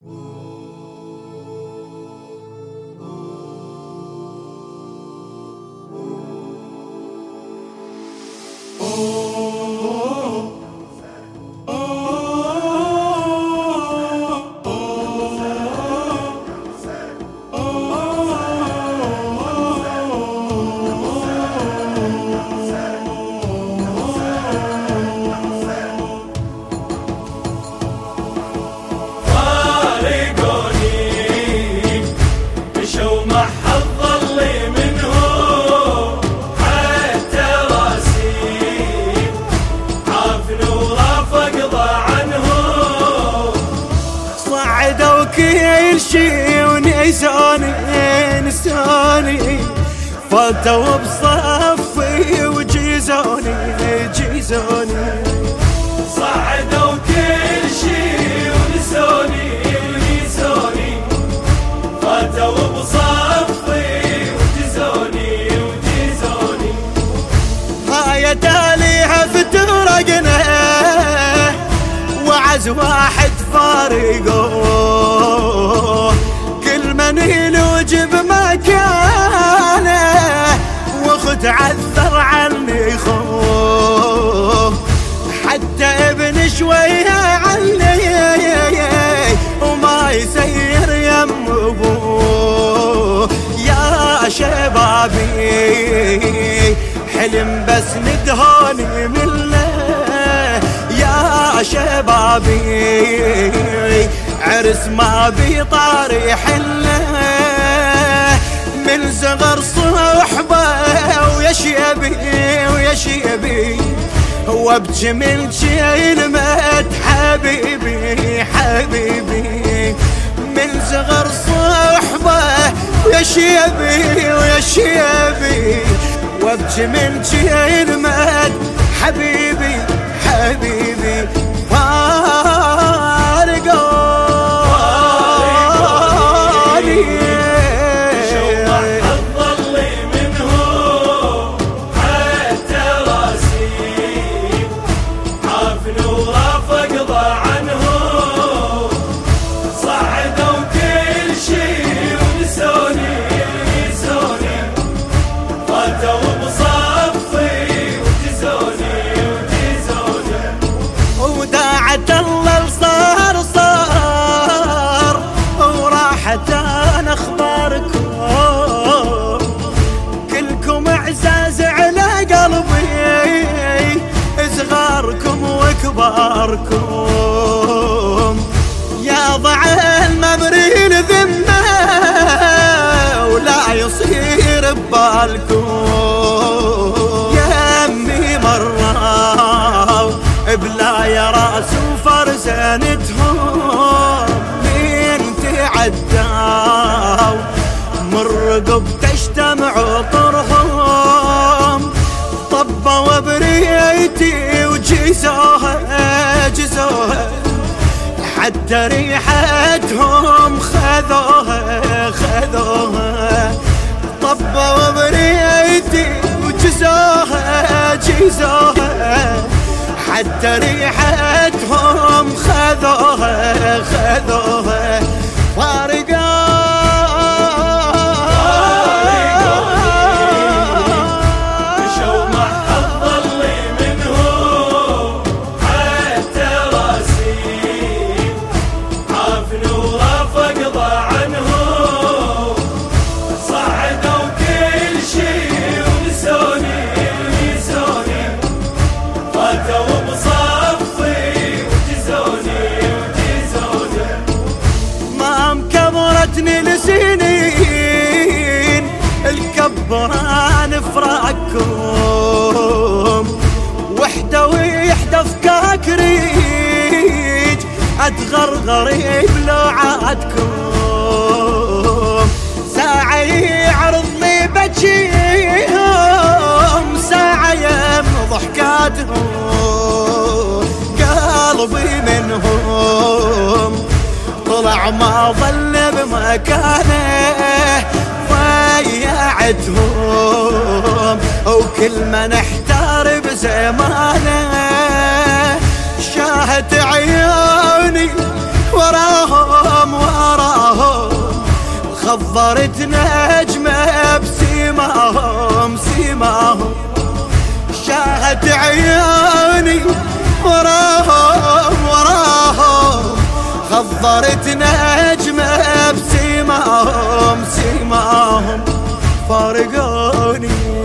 Whoa. كل شي ونسوني نسوني فاتوا بصفي وجيزوني جيزوني صعدوا كل شي ونسوني ونسوني فاتوا بصفي وجزوني وجزوني هاي تاليها فترقنا واحد فارقوه كل من يلوج بمكانه واخت عثر عني خوه حتى ابن شوية عني وما يسير يم ابوه. يا شبابي حلم بس ندهوني منه شبابي عرس ما بيطاري حله من صغر صحبه ويا شيبي ويا شيبي وابكي من كلمة حبيبي حبيبي. من صغر صحبه ويا شيبي ويا شيبي وابكي من كلمة حبيبي حبيبي. وكباركم يا ضعن مبرين ذمة ولا يصير ببالكم. يا امي مرة بلا يا راس وفرزانتهم مين تعداو؟ من رقبته اجتمعوا طرهم طبوا بريتي وجزوها جزوها حتى ريحتهم خذوها خذوها. طبوا بريتي وجزوها جزوها حتى ريحتهم خذوها خذوها. مكبرتني لسنين الكبران فراقكم. وحدة وحدة فكاك ريج اتغرغر بلوعاتكم ساعة يعرضني بجيهم ساعة يم ضحكاتهم. قلبي منهم طلع ما ظل مكانه ضيعتهم وكل من احتار بزمانه شاهت عيوني وراهم وراهم. خضرت نجمة بسيماهم سيماهم. شاهت عيوني وراهم وراهم. خضرت نجمة مرگانی